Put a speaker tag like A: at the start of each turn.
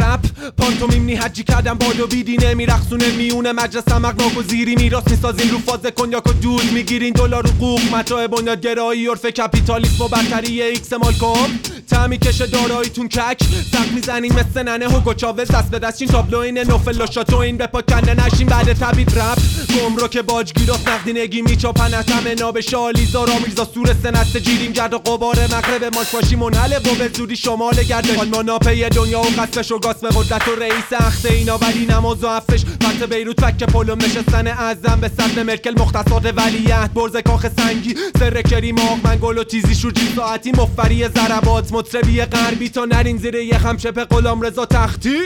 A: رپ پانتومیم نی حجی کردم بادو بیدی نمیرخصونه میونه مجلس و زیری میراث می‌سازیم رو فاز کنیاک و دود می‌گیرین. دلار و قوق متاع بنیادگرایی عرف کپیتالیسم و برتری ایکس مالکوم. تعمی کشه داراییتون کک سخت می‌زنین مثل ننه هوگو چاوز دست به دستین تابلو این نوفل و شاتو این به پا کنده نشین. بعد تبید رپ گمرو که باجگیراس نقدینگی میچاپن. اتم ناب شالی زارا میرزا سور سنت جیرین گرد و قبار مغرب ماش باشی منحل و به زودی شمال گرده آلمانا پی دنیا و قصفش و گاس به قدرت و رئیس اخته اینا. ولی نماز و عفش. فتح بیروت فک پلوم نشستن اعظم. به صدر مرکل مختصات ولیت برز کاخ سنگی. سر کریم آق من گل و تیزی شوجی ساعتی مفری ضربات مطربی غربی تا نرین زیر یه خمشه به غلام رضا تختی؟